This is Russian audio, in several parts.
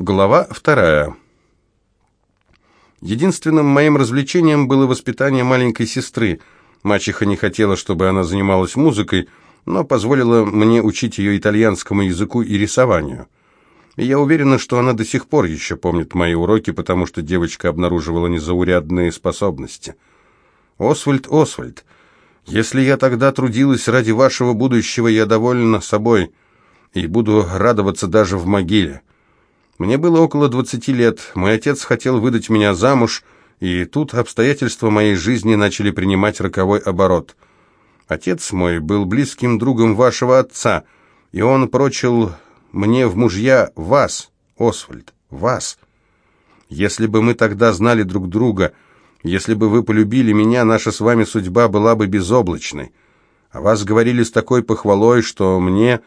Глава вторая. Единственным моим развлечением было воспитание маленькой сестры. Мачеха не хотела, чтобы она занималась музыкой, но позволила мне учить ее итальянскому языку и рисованию. И я уверена, что она до сих пор еще помнит мои уроки, потому что девочка обнаруживала незаурядные способности. «Освальд, Освальд, если я тогда трудилась ради вашего будущего, я довольна собой и буду радоваться даже в могиле». Мне было около двадцати лет, мой отец хотел выдать меня замуж, и тут обстоятельства моей жизни начали принимать роковой оборот. Отец мой был близким другом вашего отца, и он прочил мне в мужья вас, Освальд, вас. Если бы мы тогда знали друг друга, если бы вы полюбили меня, наша с вами судьба была бы безоблачной. О вас говорили с такой похвалой, что мне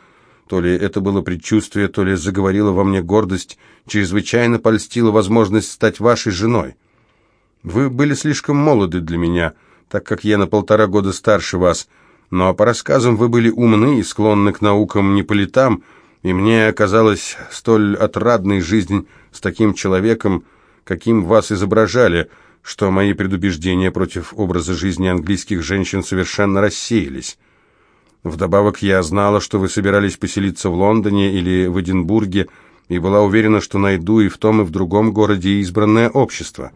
то ли это было предчувствие, то ли заговорила во мне гордость, чрезвычайно польстила возможность стать вашей женой. Вы были слишком молоды для меня, так как я на полтора года старше вас, но по рассказам вы были умны и склонны к наукам не по летам, и мне оказалась столь отрадной жизнь с таким человеком, каким вас изображали, что мои предубеждения против образа жизни английских женщин совершенно рассеялись. Вдобавок я знала, что вы собирались поселиться в Лондоне или в Эдинбурге, и была уверена, что найду и в том, и в другом городе избранное общество.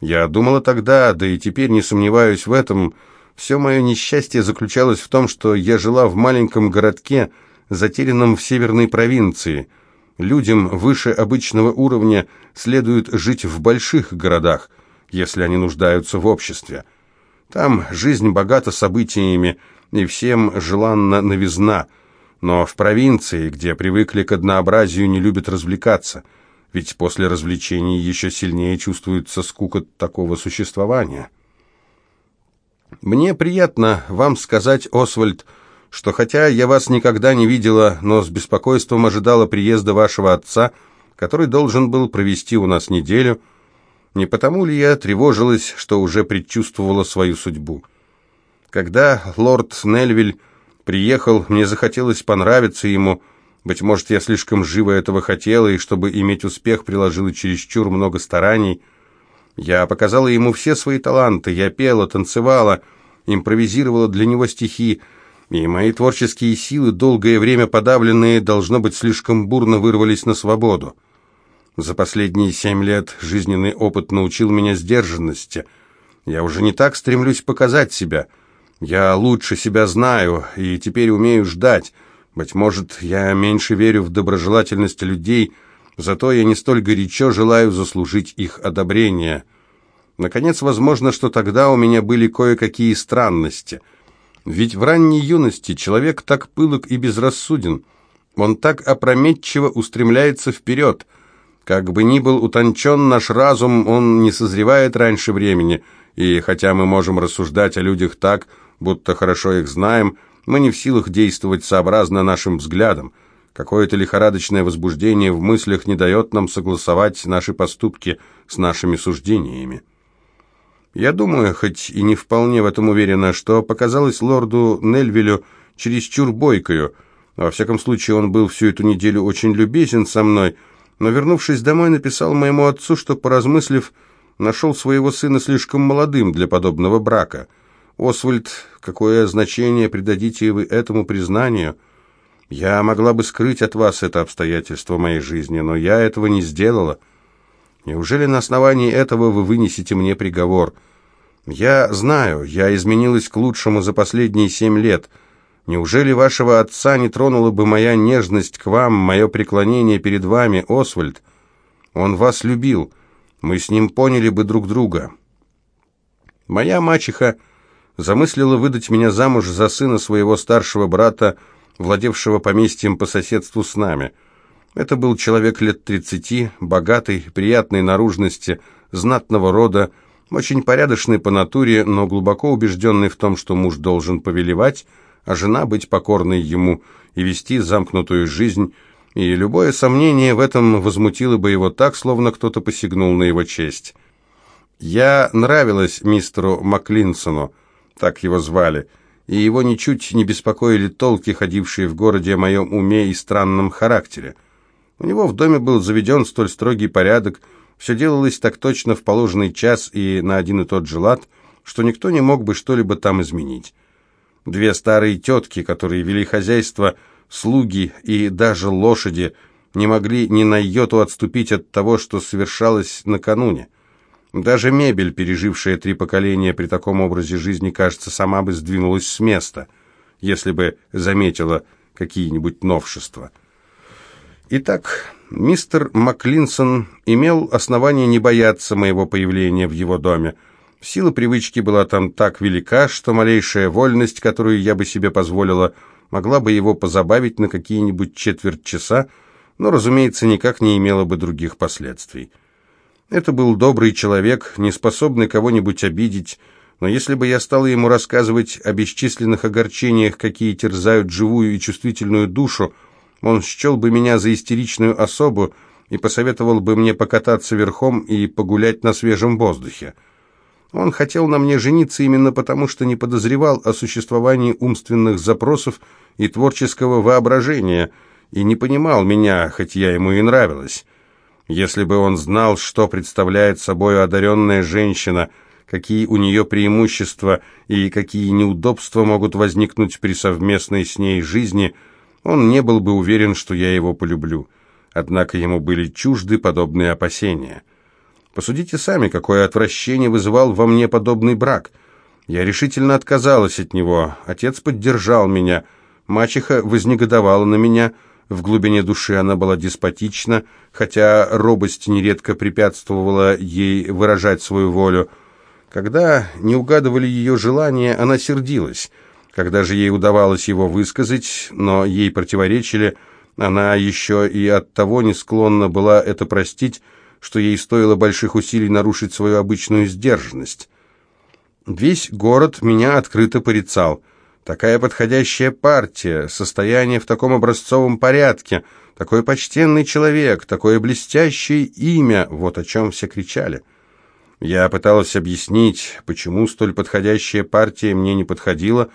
Я думала тогда, да и теперь не сомневаюсь в этом, все мое несчастье заключалось в том, что я жила в маленьком городке, затерянном в северной провинции. Людям выше обычного уровня следует жить в больших городах, если они нуждаются в обществе. Там жизнь богата событиями, и всем желанна новизна, но в провинции, где привыкли к однообразию, не любят развлекаться, ведь после развлечений еще сильнее чувствуется скука такого существования. Мне приятно вам сказать, Освальд, что хотя я вас никогда не видела, но с беспокойством ожидала приезда вашего отца, который должен был провести у нас неделю, не потому ли я тревожилась, что уже предчувствовала свою судьбу. Когда лорд Нельвиль приехал, мне захотелось понравиться ему. Быть может, я слишком живо этого хотела, и чтобы иметь успех, приложила чересчур много стараний. Я показала ему все свои таланты. Я пела, танцевала, импровизировала для него стихи, и мои творческие силы, долгое время подавленные, должно быть, слишком бурно вырвались на свободу. За последние семь лет жизненный опыт научил меня сдержанности. Я уже не так стремлюсь показать себя — я лучше себя знаю и теперь умею ждать. Быть может, я меньше верю в доброжелательность людей, зато я не столь горячо желаю заслужить их одобрение. Наконец, возможно, что тогда у меня были кое-какие странности. Ведь в ранней юности человек так пылок и безрассуден. Он так опрометчиво устремляется вперед. Как бы ни был утончен наш разум, он не созревает раньше времени, и хотя мы можем рассуждать о людях так, будто хорошо их знаем, мы не в силах действовать сообразно нашим взглядам. Какое-то лихорадочное возбуждение в мыслях не дает нам согласовать наши поступки с нашими суждениями. Я думаю, хоть и не вполне в этом уверена, что показалось лорду Нельвилю чересчур бойкою. Во всяком случае, он был всю эту неделю очень любезен со мной, но, вернувшись домой, написал моему отцу, что, поразмыслив, нашел своего сына слишком молодым для подобного брака – Освальд, какое значение придадите вы этому признанию? Я могла бы скрыть от вас это обстоятельство моей жизни, но я этого не сделала. Неужели на основании этого вы вынесете мне приговор? Я знаю, я изменилась к лучшему за последние семь лет. Неужели вашего отца не тронула бы моя нежность к вам, мое преклонение перед вами, Освальд? Он вас любил. Мы с ним поняли бы друг друга. Моя мачеха замыслила выдать меня замуж за сына своего старшего брата, владевшего поместьем по соседству с нами. Это был человек лет тридцати, богатый, приятной наружности, знатного рода, очень порядочный по натуре, но глубоко убежденный в том, что муж должен повелевать, а жена быть покорной ему и вести замкнутую жизнь, и любое сомнение в этом возмутило бы его так, словно кто-то посягнул на его честь. Я нравилась мистеру Маклинсону, так его звали, и его ничуть не беспокоили толки, ходившие в городе о моем уме и странном характере. У него в доме был заведен столь строгий порядок, все делалось так точно в положенный час и на один и тот же лад, что никто не мог бы что-либо там изменить. Две старые тетки, которые вели хозяйство, слуги и даже лошади, не могли ни на йоту отступить от того, что совершалось накануне. Даже мебель, пережившая три поколения при таком образе жизни, кажется, сама бы сдвинулась с места, если бы заметила какие-нибудь новшества. Итак, мистер Маклинсон имел основание не бояться моего появления в его доме. Сила привычки была там так велика, что малейшая вольность, которую я бы себе позволила, могла бы его позабавить на какие-нибудь четверть часа, но, разумеется, никак не имела бы других последствий. Это был добрый человек, не способный кого-нибудь обидеть, но если бы я стала ему рассказывать о бесчисленных огорчениях, какие терзают живую и чувствительную душу, он счел бы меня за истеричную особу и посоветовал бы мне покататься верхом и погулять на свежем воздухе. Он хотел на мне жениться именно потому, что не подозревал о существовании умственных запросов и творческого воображения, и не понимал меня, хоть я ему и нравилась. Если бы он знал, что представляет собой одаренная женщина, какие у нее преимущества и какие неудобства могут возникнуть при совместной с ней жизни, он не был бы уверен, что я его полюблю. Однако ему были чужды подобные опасения. Посудите сами, какое отвращение вызывал во мне подобный брак. Я решительно отказалась от него. Отец поддержал меня. Мачеха вознегодовала на меня – в глубине души она была деспотична, хотя робость нередко препятствовала ей выражать свою волю. Когда не угадывали ее желания, она сердилась. Когда же ей удавалось его высказать, но ей противоречили, она еще и от того не склонна была это простить, что ей стоило больших усилий нарушить свою обычную сдержанность. Весь город меня открыто порицал – Такая подходящая партия, состояние в таком образцовом порядке, такой почтенный человек, такое блестящее имя, вот о чем все кричали. Я пыталась объяснить, почему столь подходящая партия мне не подходила,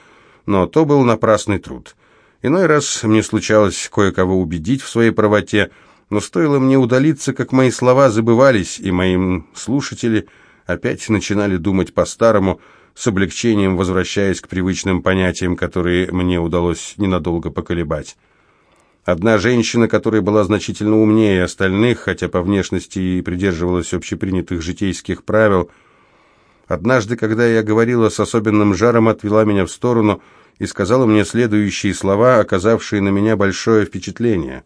но то был напрасный труд. Иной раз мне случалось кое-кого убедить в своей правоте, но стоило мне удалиться, как мои слова забывались, и мои слушатели опять начинали думать по-старому – с облегчением возвращаясь к привычным понятиям, которые мне удалось ненадолго поколебать. Одна женщина, которая была значительно умнее остальных, хотя по внешности и придерживалась общепринятых житейских правил, однажды, когда я говорила с особенным жаром, отвела меня в сторону и сказала мне следующие слова, оказавшие на меня большое впечатление.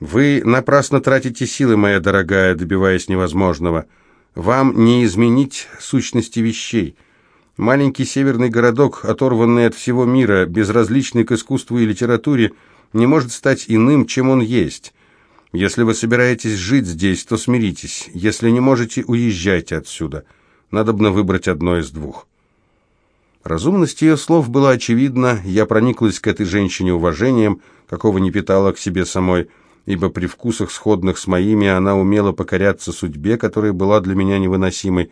«Вы напрасно тратите силы, моя дорогая, добиваясь невозможного». Вам не изменить сущности вещей. Маленький северный городок, оторванный от всего мира, безразличный к искусству и литературе, не может стать иным, чем он есть. Если вы собираетесь жить здесь, то смиритесь. Если не можете, уезжайте отсюда. Надобно выбрать одно из двух. Разумность ее слов была очевидна, я прониклась к этой женщине уважением, какого не питала к себе самой, ибо при вкусах, сходных с моими, она умела покоряться судьбе, которая была для меня невыносимой,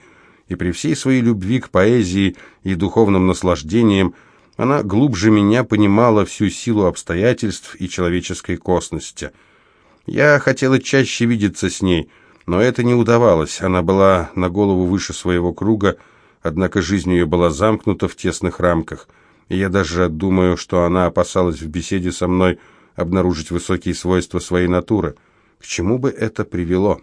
и при всей своей любви к поэзии и духовным наслаждениям она глубже меня понимала всю силу обстоятельств и человеческой косности. Я хотела чаще видеться с ней, но это не удавалось, она была на голову выше своего круга, однако жизнь ее была замкнута в тесных рамках, и я даже думаю, что она опасалась в беседе со мной – обнаружить высокие свойства своей натуры. К чему бы это привело?